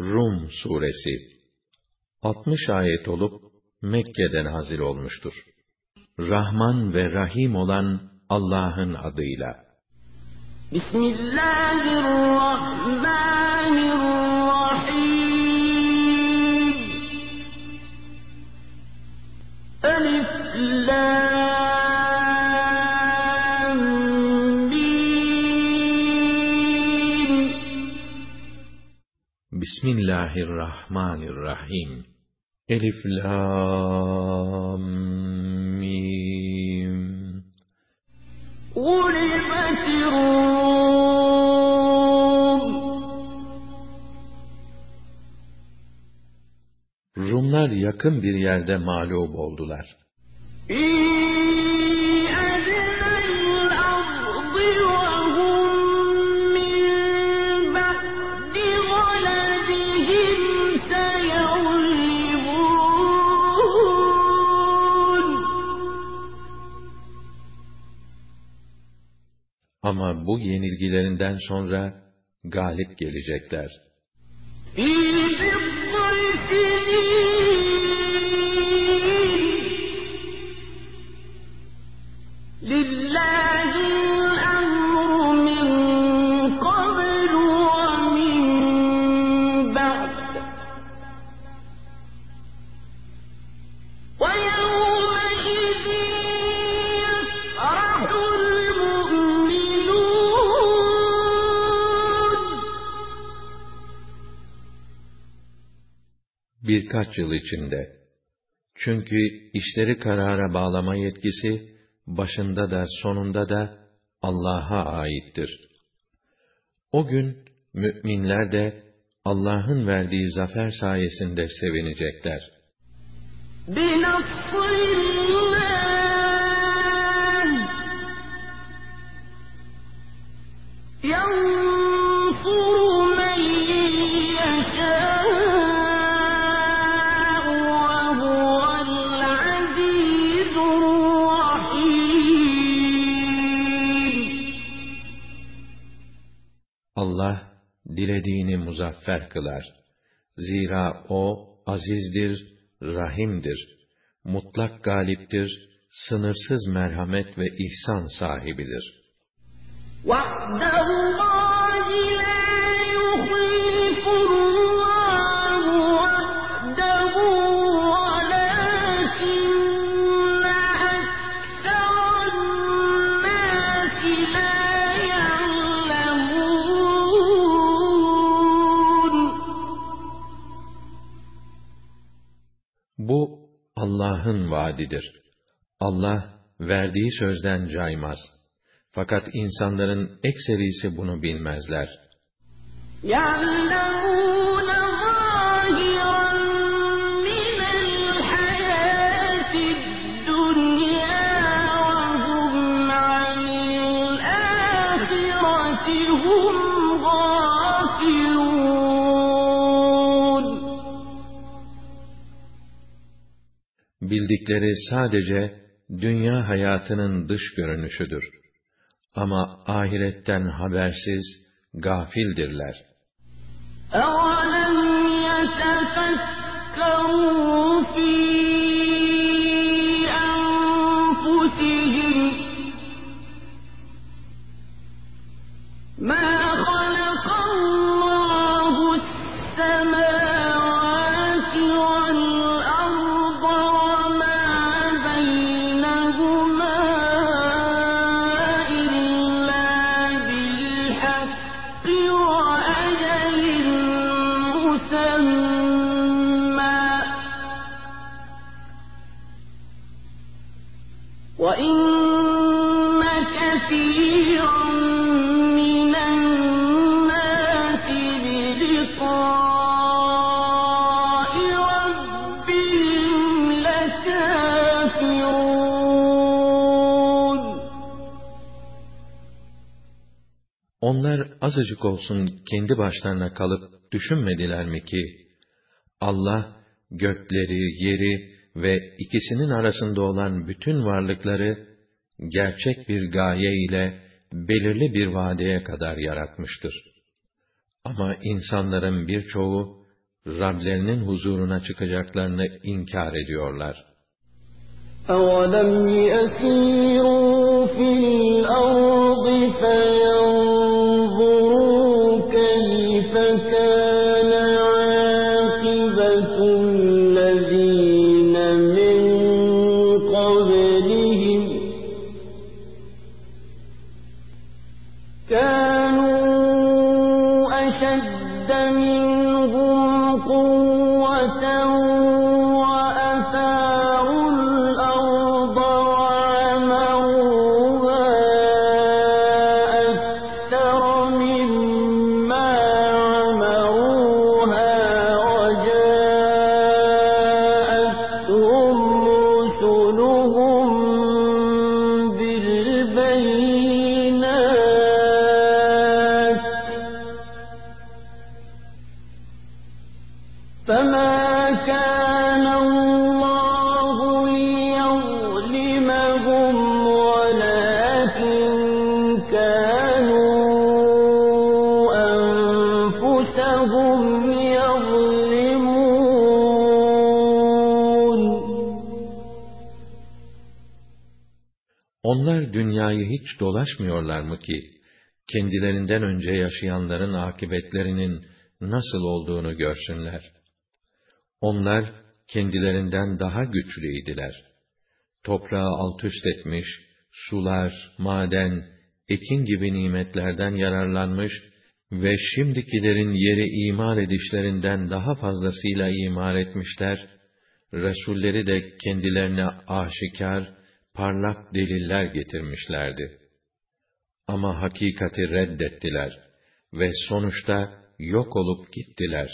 Rum suresi 60 ayet olup Mekke'den nazil olmuştur. Rahman ve Rahim olan Allah'ın adıyla. Bismillahirrahmanirrahim. Elif Lam Bismillahirrahmanirrahim. Elif Lam Mim. Rumlar yakın bir yerde mağlup oldular. Ama bu yenilgilerinden sonra galip gelecekler. فِي Birkaç yıl içinde. Çünkü işleri karara bağlama yetkisi, başında da sonunda da Allah'a aittir. O gün, müminler de Allah'ın verdiği zafer sayesinde sevinecekler. بِنَصْرِ dilediğini muzaffer kılar. Zira O, azizdir, rahimdir, mutlak galiptir, sınırsız merhamet ve ihsan sahibidir. وَعْدَ Allah'ın vaadidir. Allah, verdiği sözden caymaz. Fakat insanların ekserisi bunu bilmezler. يَعْلَمُونَ Bildikleri sadece dünya hayatının dış görünüşüdür. Ama ahiretten habersiz, gafildirler. أَوَلَمْ يَتَفَكَّرُوا فِي أَنفُسِهِم مَّا azıcık olsun kendi başlarına kalıp düşünmediler mi ki, Allah, gökleri, yeri ve ikisinin arasında olan bütün varlıkları, gerçek bir gaye ile belirli bir vadeye kadar yaratmıştır. Ama insanların birçoğu Rablerinin huzuruna çıkacaklarını inkar ediyorlar. أَوَلَمْ يَسِيرُوا فِي الْأَرْضِ فَيَنظُرُوا Onlar dünyayı hiç dolaşmıyorlar mı ki, kendilerinden önce yaşayanların akıbetlerinin nasıl olduğunu görsünler? Onlar, kendilerinden daha güçlüydiler. Toprağı alt üst etmiş, sular, maden, ekin gibi nimetlerden yararlanmış ve şimdikilerin yeri imar edişlerinden daha fazlasıyla imar etmişler, Resulleri de kendilerine aşikar, parlak deliller getirmişlerdi. Ama hakikati reddettiler ve sonuçta yok olup gittiler.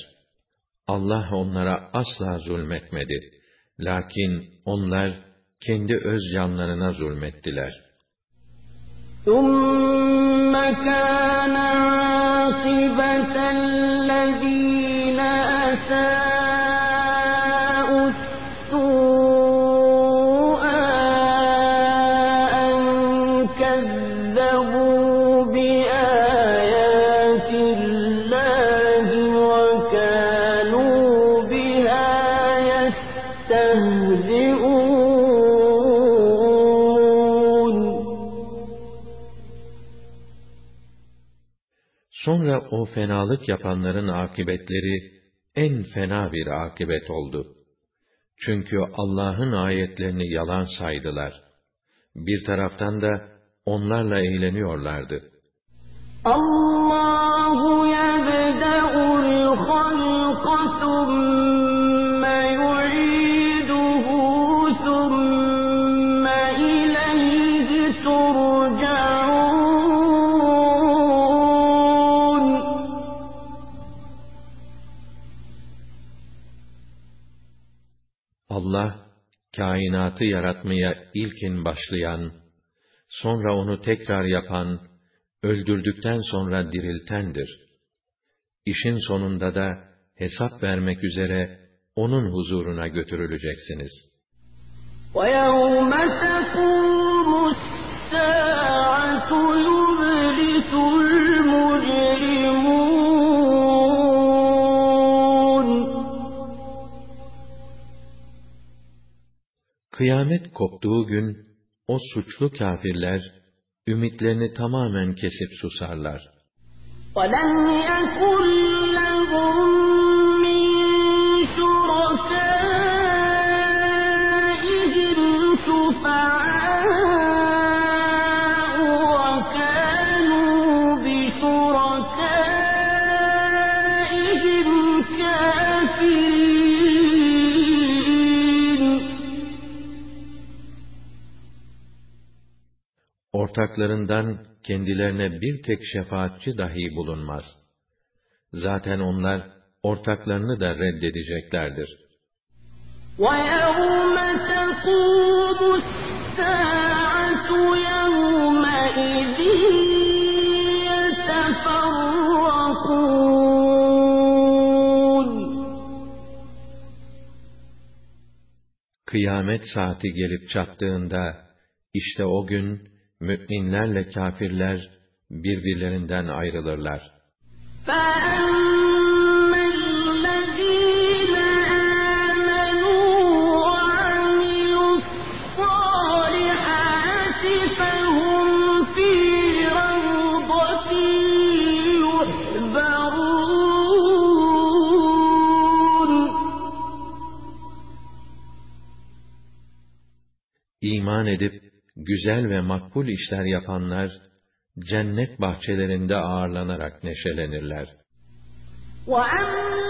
Allah onlara asla zulmetmedi. Lakin onlar kendi öz canlarına zulmettiler. ثُمَّ كَانَ عَاقِبَةَ الَّذِينَ أَسَاءُوا o fenalık yapanların akıbetleri en fena bir akıbet oldu. Çünkü Allah'ın ayetlerini yalan saydılar. Bir taraftan da onlarla eğleniyorlardı. Allahu yebda'ul Allah, kainatı yaratmaya ilkin başlayan, sonra onu tekrar yapan, öldürdükten sonra diriltendir. İşin sonunda da hesap vermek üzere onun huzuruna götürüleceksiniz. ويوم تقوم الساعة يبلس Kıyamet koptuğu gün, o suçlu kâfirler, ümitlerini tamamen kesip susarlar. ولم يكن لهم من شركائهم شفعاء Ortaklarından kendilerine bir tek şefaatçi dahi bulunmaz. Zaten onlar ortaklarını da reddedeceklerdir. ويوم تقوم الساعة يومئذ يتفرقون Kıyamet saati gelip çattığında, işte o gün, müminlerle kafirler birbirlerinden ayrılırlar. İman edip güzel ve makbul işler yapanlar cennet bahçelerinde ağırlanarak neşelenirler. وَأَمَّا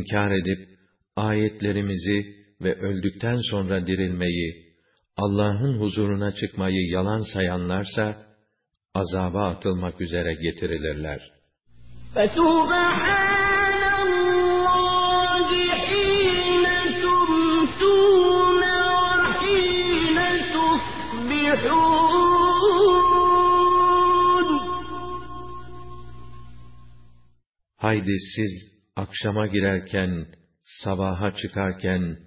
İnkar edip ayetlerimizi ve öldükten sonra dirilmeyi, Allah'ın huzuruna çıkmayı yalan sayanlarsa azaba atılmak üzere getirilirler. فسبحان الله حين تمسون وحين تصبحون Haydi siz akşama girerken, sabaha çıkarken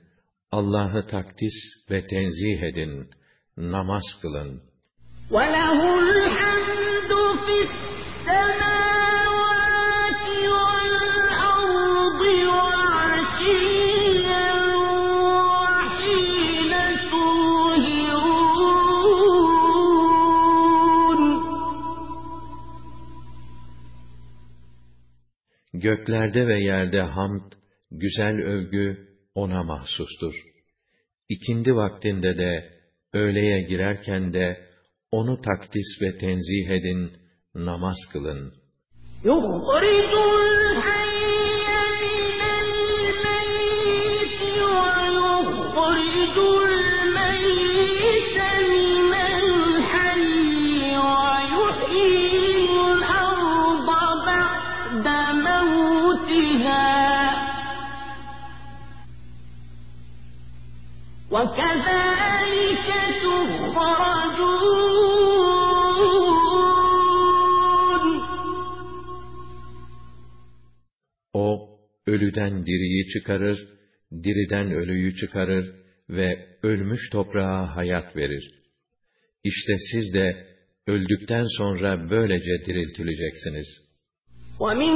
Allah'ı takdis ve tenzih edin, namaz kılın. وله Göklerde ve yerde hamd, güzel övgü ona mahsustur. İkindi vaktinde de, öğleye girerken de, onu takdis ve tenzih edin, namaz kılın. يخرج الحي وكذلك تخرجون O, ölüden diriyi çıkarır, diriden ölüyü çıkarır ve ölmüş toprağa hayat verir. İşte siz de öldükten sonra böylece diriltileceksiniz. ومن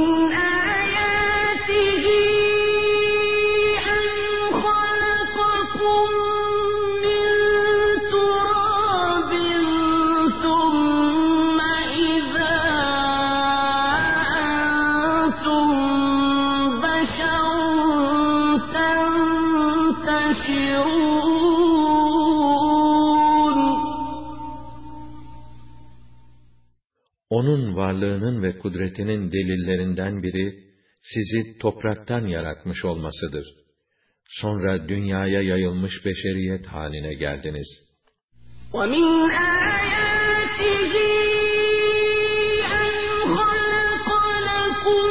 Onun varlığının ve kudretinin delillerinden biri, sizi topraktan yaratmış olmasıdır. Sonra dünyaya yayılmış beşeriyet haline geldiniz. ومن آياته أن خلق لكم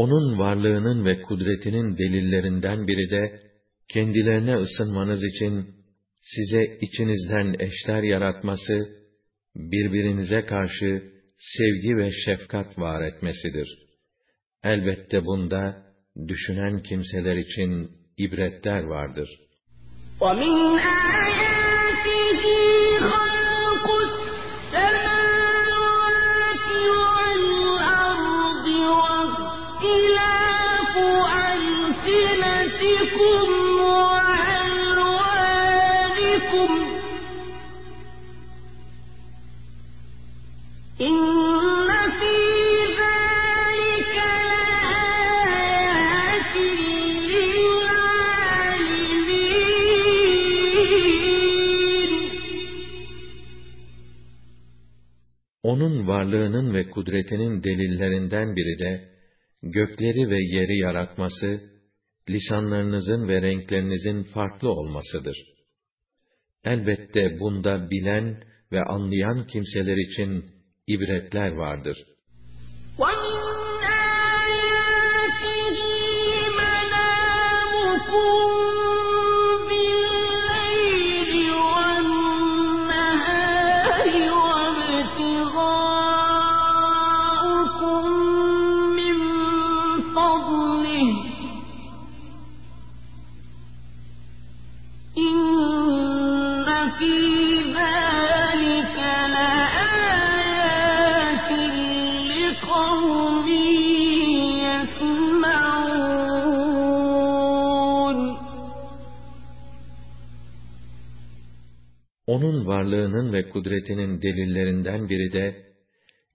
Onun varlığının ve kudretinin delillerinden biri de, kendilerine ısınmanız için size içinizden eşler yaratması, birbirinize karşı sevgi ve şefkat var etmesidir. Elbette bunda, düşünen kimseler için ibretler vardır. ومن آياته Onun varlığının ve kudretinin delillerinden biri de, gökleri ve yeri yaratması, lisanlarınızın ve renklerinizin farklı olmasıdır. Elbette bunda bilen ve anlayan kimseler için ibretler vardır. kudretinin delillerinden biri de,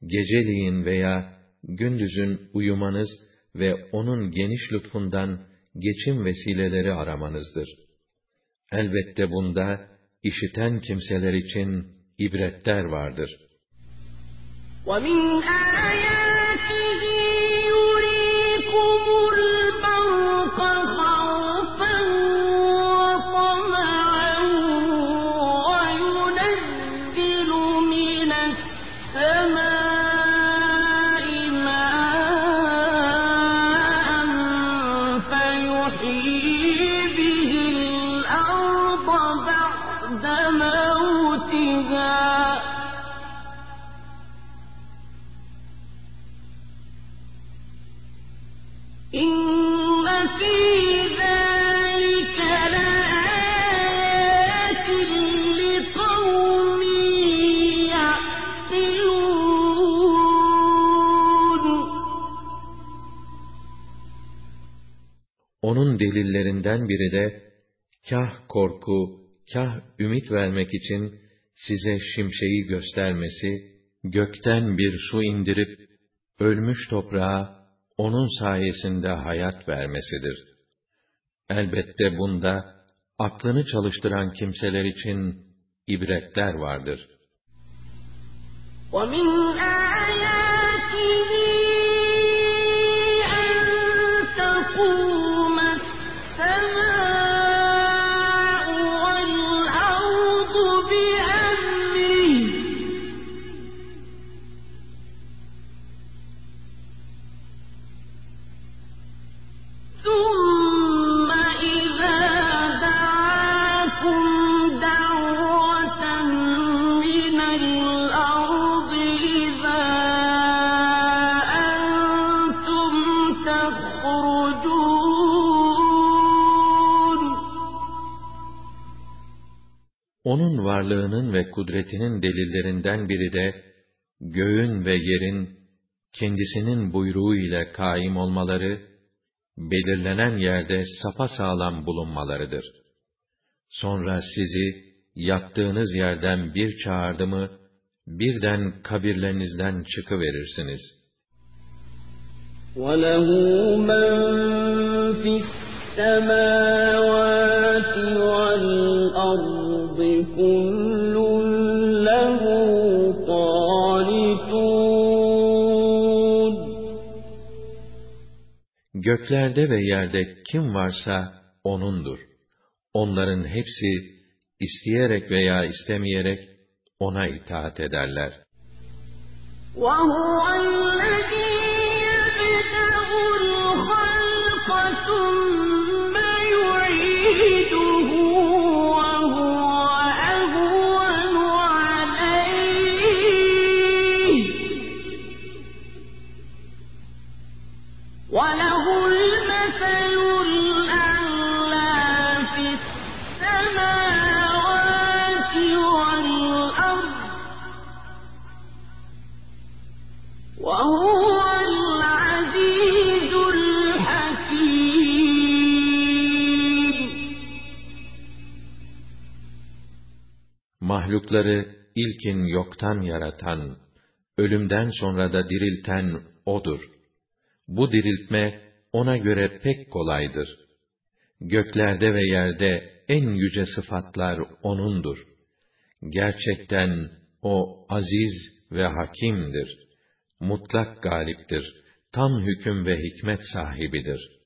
geceliğin veya gündüzün uyumanız ve onun geniş lütfundan geçim vesileleri aramanızdır. Elbette bunda, işiten kimseler için ibretler vardır. وَمِنْ آيَاتِهِ Onun delillerinden biri de, kah korku, kah ümit vermek için size şimşeği göstermesi, gökten bir su indirip, ölmüş toprağa onun sayesinde hayat vermesidir. Elbette bunda, aklını çalıştıran kimseler için ibretler vardır. وَمِنْ آيَاتِهِ أَن تَقُومَ varlığının ve kudretinin delillerinden biri de, göğün ve yerin, kendisinin buyruğu ile kaim olmaları, belirlenen yerde sapasağlam bulunmalarıdır. Sonra sizi, yattığınız yerden bir çağırdı mı, birden kabirlerinizden çıkıverirsiniz. وَلَهُ مَن فِي السَّمَاوَاتِ وَالْأَرْضِ كُلٌّ لَّهُ قَانِتُونَ Göklerde ve yerde kim varsa O'nundur. Onların hepsi, isteyerek veya istemeyerek, O'na itaat ederler. وَهُوَ الَّذِي يَبْدَأُ الْخَلْقَ ثُمَّ يُعِيدُهُ Mahlukları ilkin yoktan yaratan, ölümden sonra da dirilten O'dur. Bu diriltme O'na göre pek kolaydır. Göklerde ve yerde en yüce sıfatlar O'nundur. Gerçekten O aziz ve hakimdir. Mutlak galiptir. Tam hüküm ve hikmet sahibidir.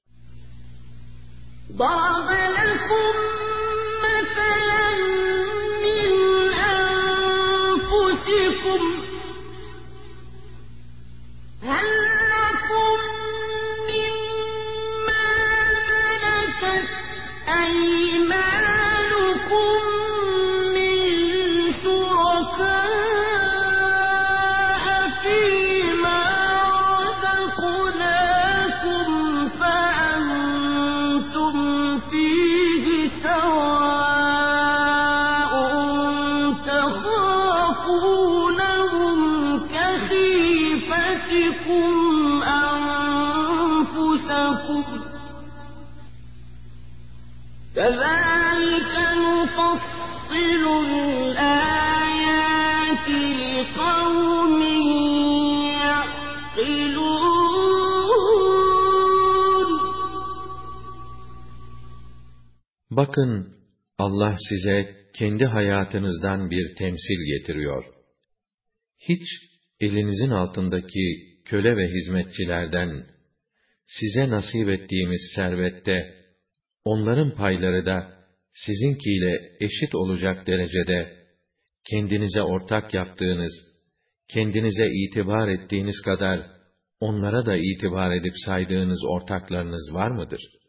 ضرب لكم Bakın Allah size kendi hayatınızdan bir temsil getiriyor. Hiç elinizin altındaki köle ve hizmetçilerden size nasip ettiğimiz servette onların payları da sizinkiyle eşit olacak derecede kendinize ortak yaptığınız, kendinize itibar ettiğiniz kadar onlara da itibar edip saydığınız ortaklarınız var mıdır?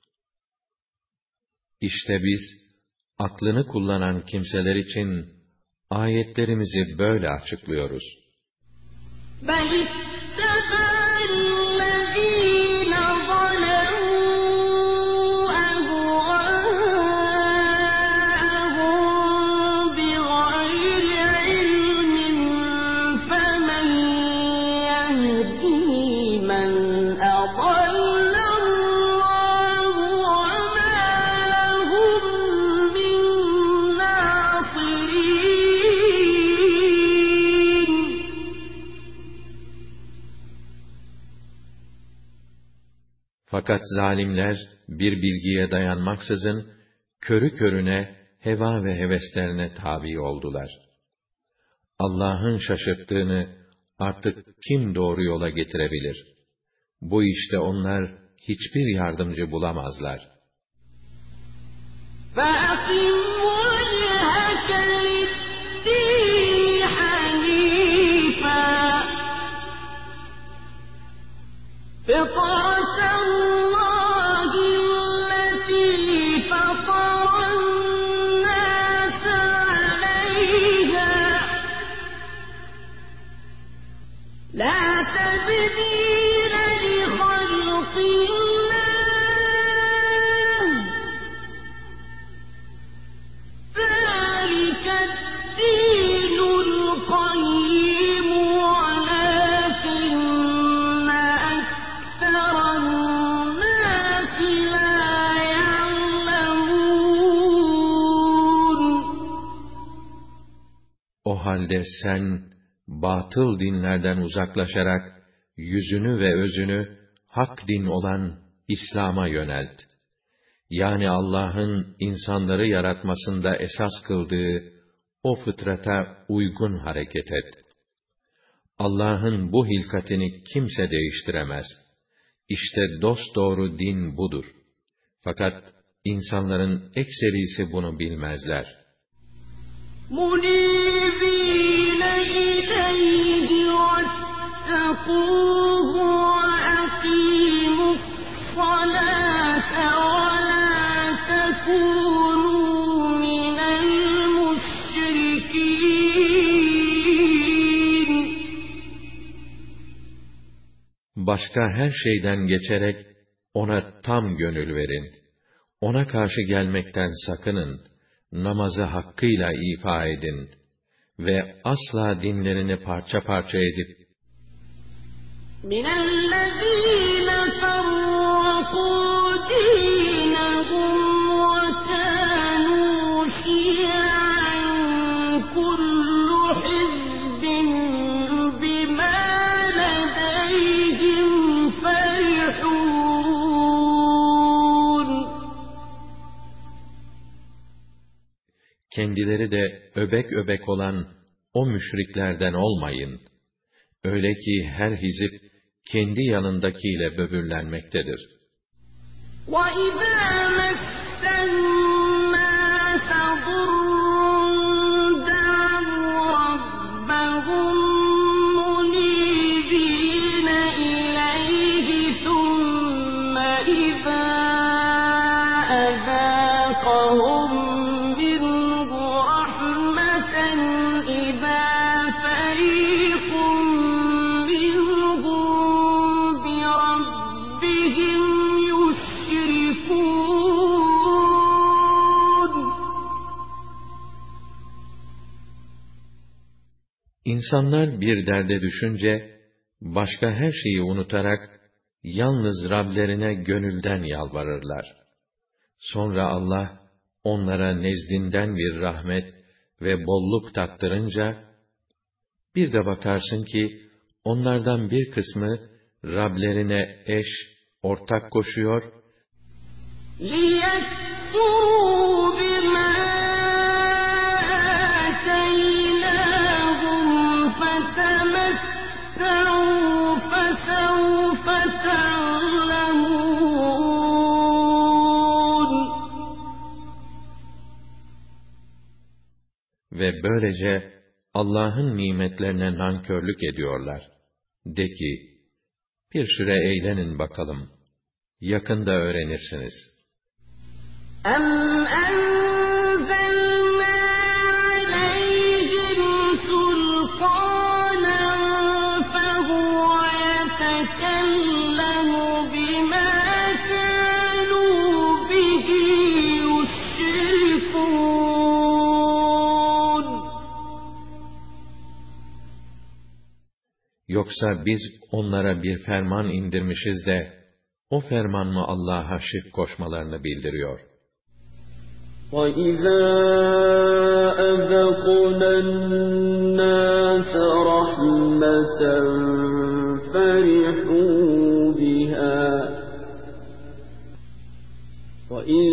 İşte biz, aklını kullanan kimseler için ayetlerimizi böyle açıklıyoruz. بل Fakat zalimler bir bilgiye dayanmaksızın körü körüne heva ve heveslerine tabi oldular. Allah'ın şaşırttığını artık kim doğru yola getirebilir? Bu işte onlar hiçbir yardımcı bulamazlar. فأقم وجهك للدين حنيفا فطرة الله halde sen batıl dinlerden uzaklaşarak yüzünü ve özünü hak din olan İslam'a yönelt. Yani Allah'ın insanları yaratmasında esas kıldığı o fıtrata uygun hareket et. Allah'ın bu hilkatini kimse değiştiremez. İşte dosdoğru din budur. Fakat insanların ekserisi bunu bilmezler. منيبين إليه واتقوه Başka her şeyden geçerek ona tam gönül verin. Ona karşı gelmekten sakının. Namazı hakkıyla ifa edin ve asla dinlerini parça parça edip من الذين فرقوا دينهم وكانوا شيعا كل حزب بما لديهم فرحون kendileri de öbek öbek olan o müşriklerden olmayın. Öyle ki her hizip kendi yanındakiyle böbürlenmektedir. وَإِذَا İnsanlar bir derde düşünce, başka her şeyi unutarak, yalnız Rablerine gönülden yalvarırlar. Sonra Allah, onlara nezdinden bir rahmet ve bolluk tattırınca, bir de bakarsın ki, onlardan bir kısmı, Rablerine eş, ortak koşuyor لِيَكْفُرُوا بِمَا ve böylece Allah'ın nimetlerine nankörlük ediyorlar. De ki, bir süre eğlenin bakalım. Yakında öğrenirsiniz. أَمْ Yoksa biz onlara bir ferman indirmişiz de, o ferman mı Allah'a şirk koşmalarını bildiriyor? وَإِذَا أَذَقْنَا النَّاسَ رَحْمَةً فَرِحُوا بِهَا وَإِن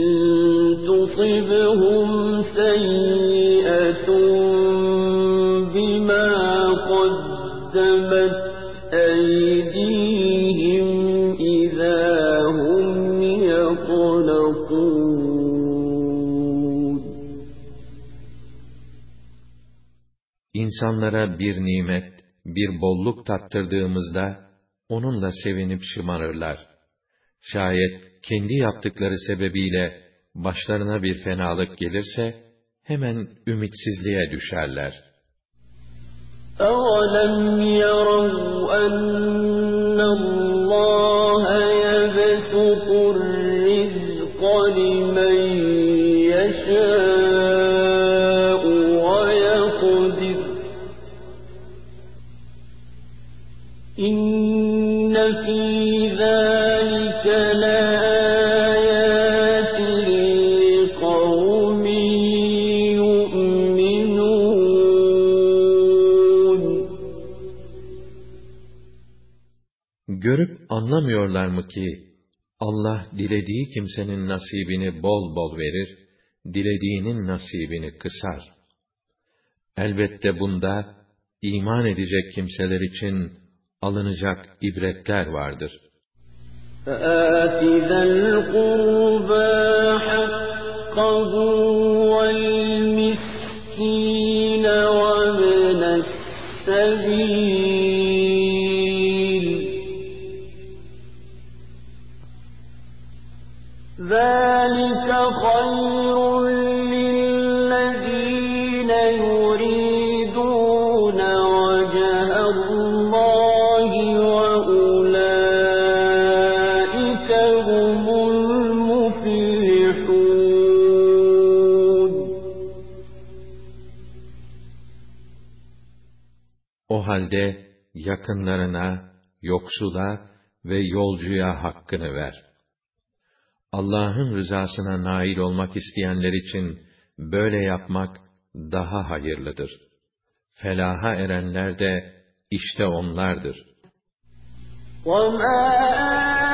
تُصِبْهُمْ سَيِّئَةٌ İnsanlara bir nimet, bir bolluk tattırdığımızda, onunla sevinip şımarırlar. Şayet kendi yaptıkları sebebiyle başlarına bir fenalık gelirse, hemen ümitsizliğe düşerler. أَوَلَمْ يَرَوْا أَنَّ anlamıyorlar mı ki, Allah dilediği kimsenin nasibini bol bol verir, dilediğinin nasibini kısar. Elbette bunda, iman edecek kimseler için alınacak ibretler vardır. فآت ذا القربى حقه halde yakınlarına, yoksula ve yolcuya hakkını ver. Allah'ın rızasına nail olmak isteyenler için böyle yapmak daha hayırlıdır. Felaha erenler de işte onlardır. وما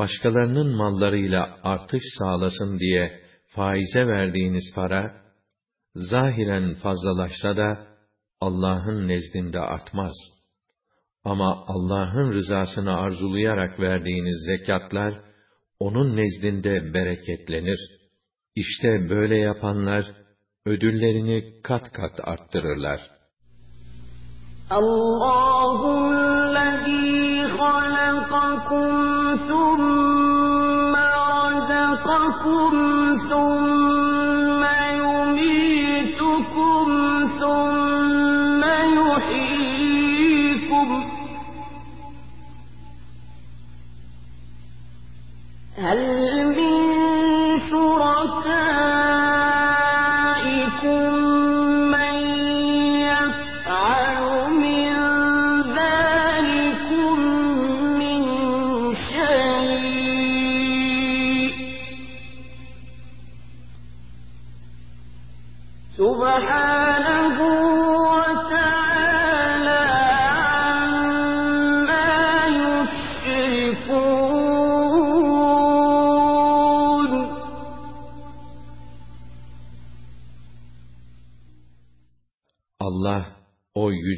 başkalarının mallarıyla artış sağlasın diye faize verdiğiniz para, zahiren fazlalaşsa da Allah'ın nezdinde artmaz. Ama Allah'ın rızasını arzulayarak verdiğiniz zekatlar, onun nezdinde bereketlenir. İşte böyle yapanlar, ödüllerini kat kat arttırırlar. Allahüllezî ألا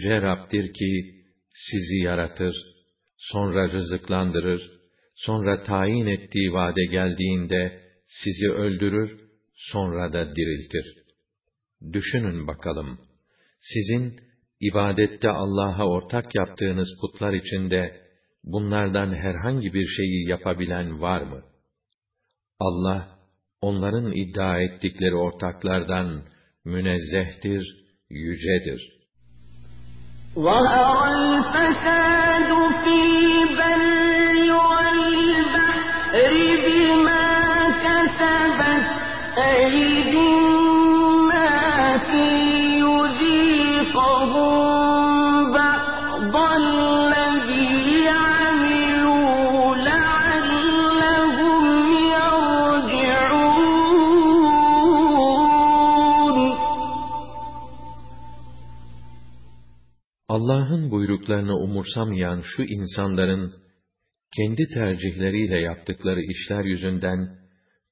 yüce Rab'dir ki, sizi yaratır, sonra rızıklandırır, sonra tayin ettiği vade geldiğinde sizi öldürür, sonra da diriltir. Düşünün bakalım, sizin ibadette Allah'a ortak yaptığınız putlar içinde bunlardan herhangi bir şeyi yapabilen var mı? Allah, onların iddia ettikleri ortaklardan münezzehtir, yücedir. ظهر الفساد في البر والبحر بما كسبت أيدي Allah'ın buyruklarını umursamayan şu insanların, kendi tercihleriyle yaptıkları işler yüzünden,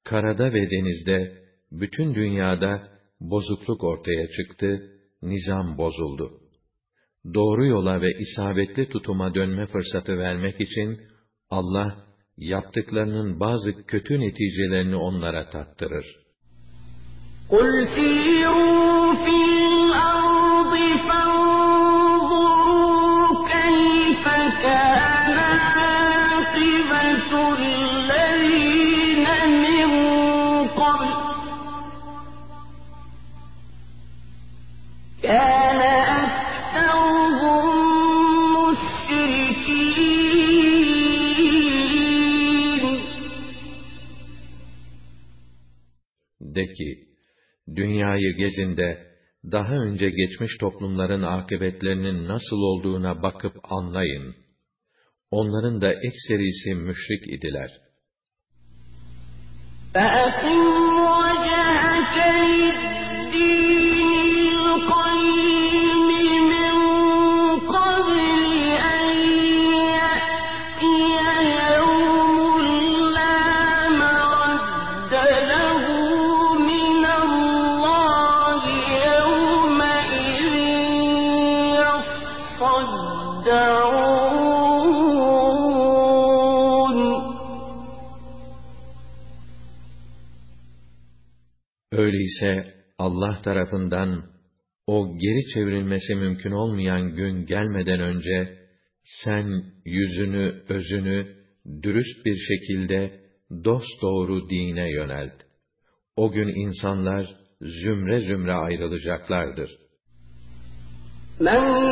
karada ve denizde, bütün dünyada bozukluk ortaya çıktı, nizam bozuldu. Doğru yola ve isabetli tutuma dönme fırsatı vermek için, Allah, yaptıklarının bazı kötü neticelerini onlara tattırır. قُلْ سِيرُوا فِي الْأَرْضِ De dünyayı gezinde, daha önce geçmiş toplumların akıbetlerinin nasıl olduğuna bakıp anlayın. Onların da ekserisi müşrik idiler. فَأَقِمْ Öyleyse Allah tarafından o geri çevrilmesi mümkün olmayan gün gelmeden önce sen yüzünü, özünü dürüst bir şekilde dost doğru dine yönelt. O gün insanlar zümre zümre ayrılacaklardır. Men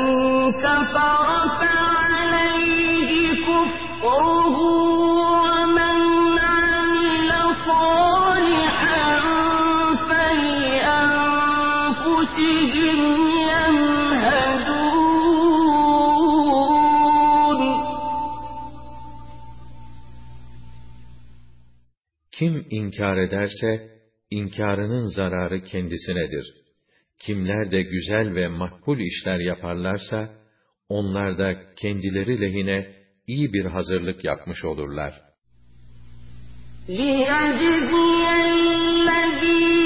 inkar ederse, inkarının zararı kendisinedir. Kimler de güzel ve makbul işler yaparlarsa, onlar da kendileri lehine iyi bir hazırlık yapmış olurlar. لِيَجْزِيَ الَّذِينَ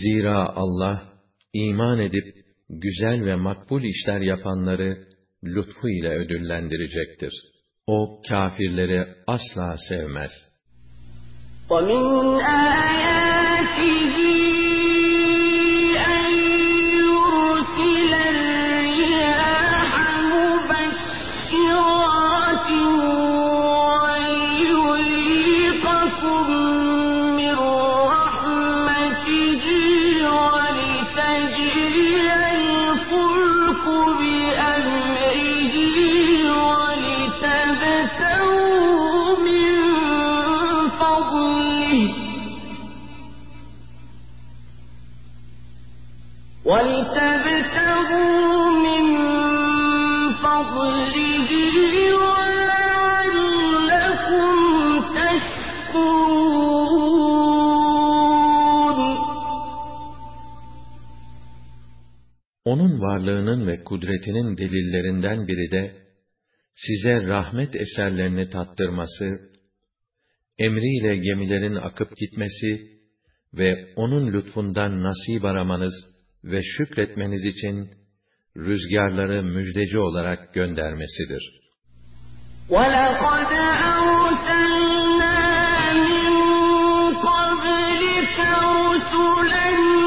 Zira Allah, iman edip, güzel ve makbul işler yapanları, lütfu ile ödüllendirecektir. O, kâfirleri asla sevmez. وَمِنْ آيَاتِهِ Onun varlığının ve kudretinin delillerinden biri de, size rahmet eserlerini tattırması, emriyle gemilerin akıp gitmesi ve onun lütfundan nasip aramanız ve şükretmeniz için rüzgarları müjdeci olarak göndermesidir. وَلَقَدْ أَرْسَلْنَا مِن قَبْلِكَ رُسُلًا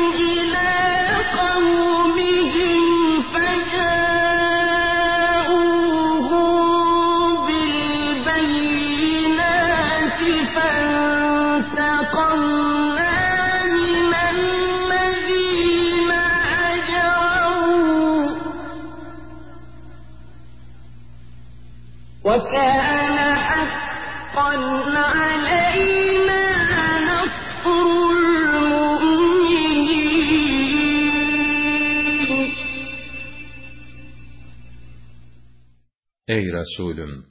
Ey Resulüm!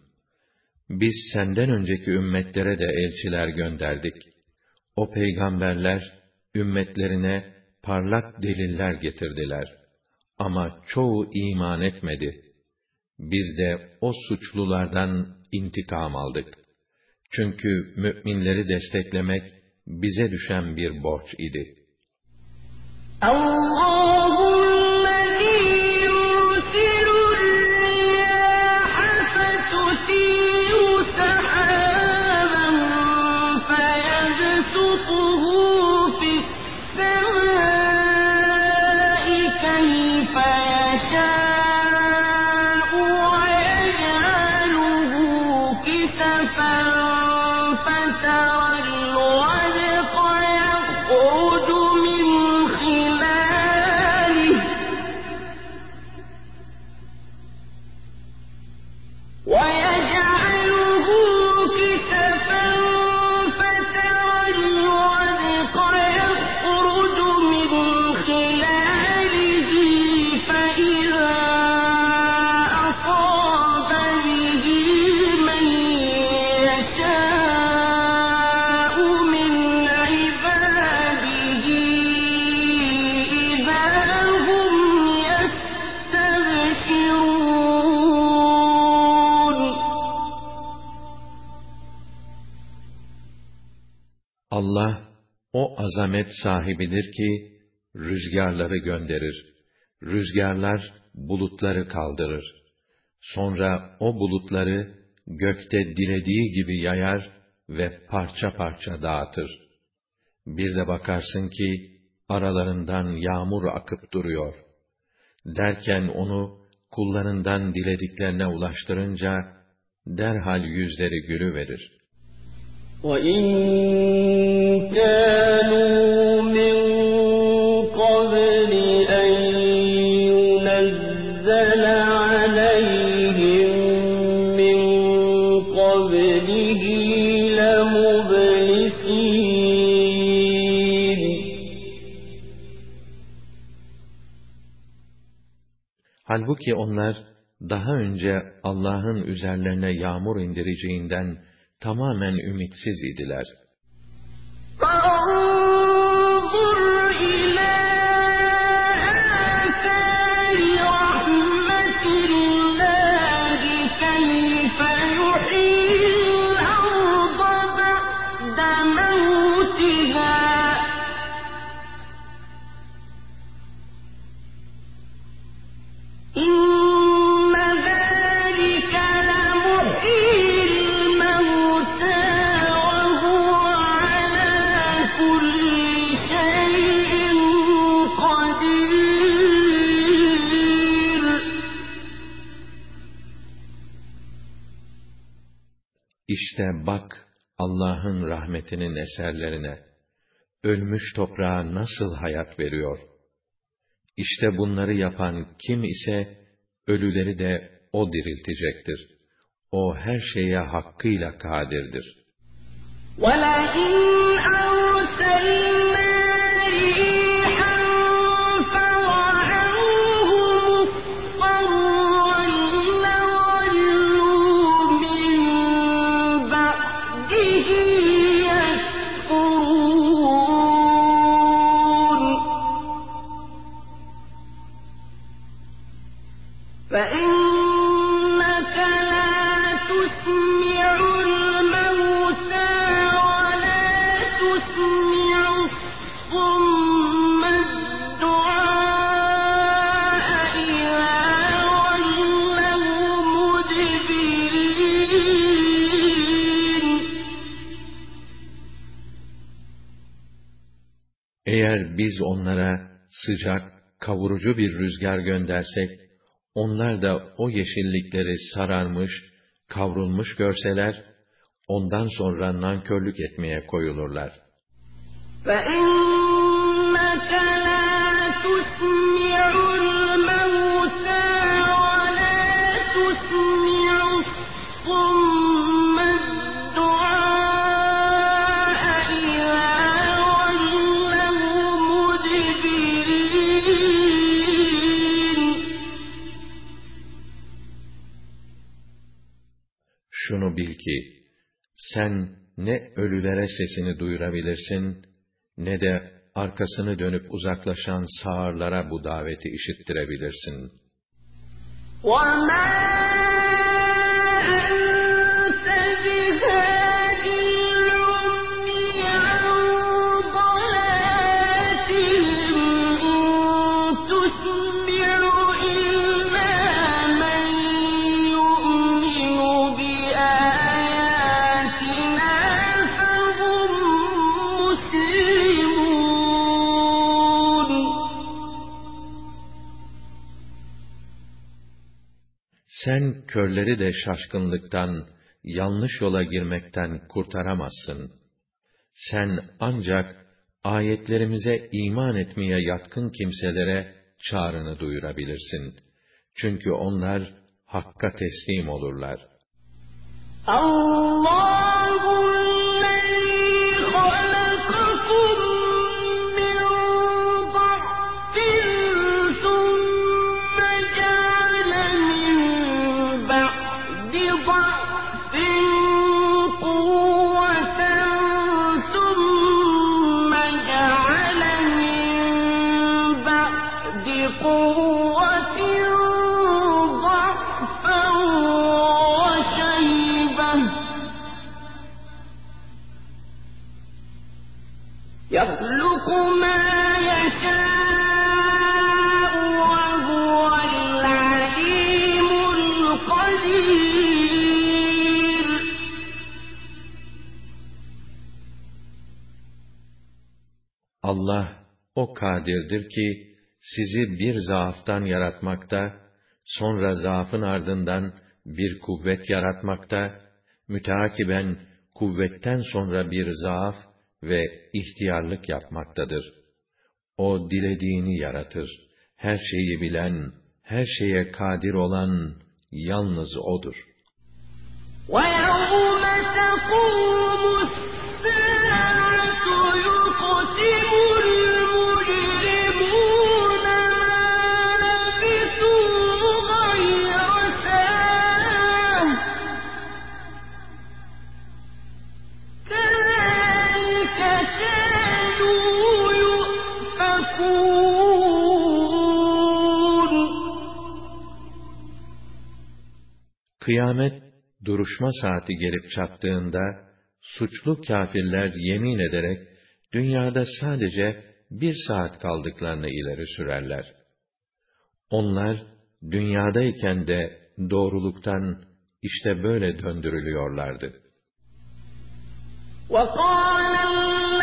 Biz senden önceki ümmetlere de elçiler gönderdik. O peygamberler, ümmetlerine parlak deliller getirdiler. Ama çoğu iman etmedi. Biz de o suçlulardan intikam aldık. Çünkü müminleri desteklemek bize düşen bir borç idi. Allah'ım azamet sahibidir ki rüzgarları gönderir. Rüzgarlar bulutları kaldırır. Sonra o bulutları gökte dilediği gibi yayar ve parça parça dağıtır. Bir de bakarsın ki aralarından yağmur akıp duruyor. Derken onu kullarından dilediklerine ulaştırınca derhal yüzleri gülüverir. وإن كانوا من قبل أن ينزل عليهم من قبله Halbuki onlar daha önce Allah'ın üzerlerine yağmur indireceğinden tamamen ümitsiz idiler. İşte bak Allah'ın rahmetinin eserlerine. Ölmüş toprağa nasıl hayat veriyor. İşte bunları yapan kim ise ölüleri de o diriltecektir. O her şeye hakkıyla kadirdir. ولئن أرسلنا biz onlara sıcak, kavurucu bir rüzgar göndersek, onlar da o yeşillikleri sararmış, kavrulmuş görseler, ondan sonra nankörlük etmeye koyulurlar. فإنك لا تسمع Şunu bil ki, sen ne ölülere sesini duyurabilirsin, ne de arkasını dönüp uzaklaşan sağırlara bu daveti işittirebilirsin. وما körleri de şaşkınlıktan, yanlış yola girmekten kurtaramazsın. Sen ancak ayetlerimize iman etmeye yatkın kimselere çağrını duyurabilirsin. Çünkü onlar hakka teslim olurlar. Allah'ım Allah o kadirdir ki sizi bir zaaftan yaratmakta, sonra zaafın ardından bir kuvvet yaratmakta, müteakiben kuvvetten sonra bir zaaf ve ihtiyarlık yapmaktadır. O dilediğini yaratır. Her şeyi bilen, her şeye kadir olan yalnız O'dur. ويوم تقوم Kıyamet duruşma saati gelip çattığında suçlu kâfirler yemin ederek dünyada sadece bir saat kaldıklarını ileri sürerler. Onlar dünyadayken de doğruluktan işte böyle döndürülüyorlardı. وقال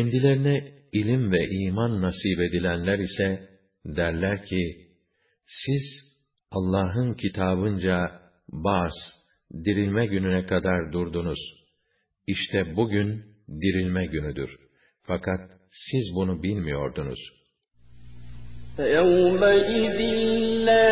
Kendilerine ilim ve iman nasip edilenler ise derler ki, siz Allah'ın kitabınca bas, dirilme gününe kadar durdunuz. İşte bugün dirilme günüdür. Fakat siz bunu bilmiyordunuz. فيومئذ لا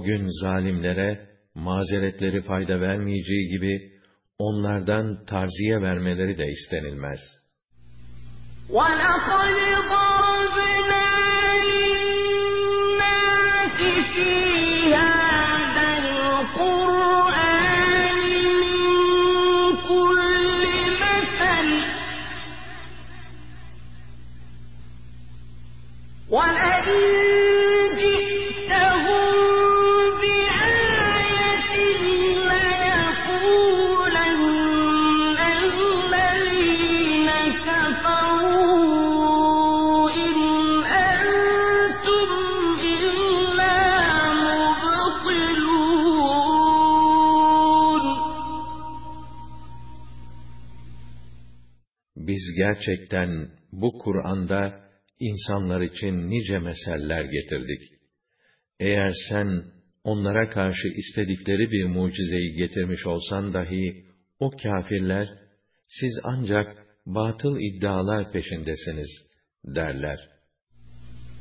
O gün zalimlere mazeretleri fayda vermeyeceği gibi onlardan tarziye vermeleri de istenilmez. ولقد ضربنا للناس في هذا القرآن من كل مثل ولئن Biz gerçekten bu Kur'an'da insanlar için nice meseller getirdik. Eğer sen onlara karşı istedikleri bir mucizeyi getirmiş olsan dahi, o kâfirler, siz ancak batıl iddialar peşindesiniz, derler.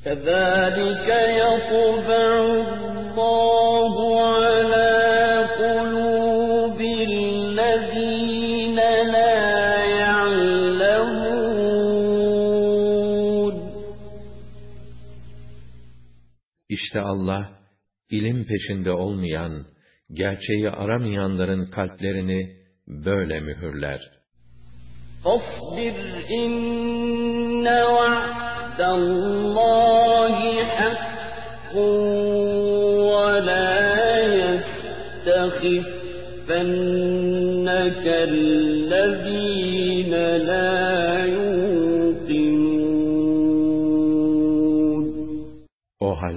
كذلك يطبع الله İşte Allah, ilim peşinde olmayan, gerçeği aramayanların kalplerini böyle mühürler. فاصبر إن وعد الله حق ولا يستخفنك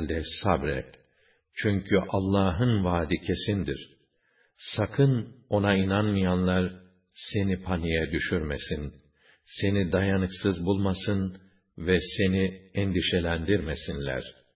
halde sabret. Çünkü Allah'ın vaadi kesindir. Sakın ona inanmayanlar seni paniğe düşürmesin, seni dayanıksız bulmasın ve seni endişelendirmesinler.''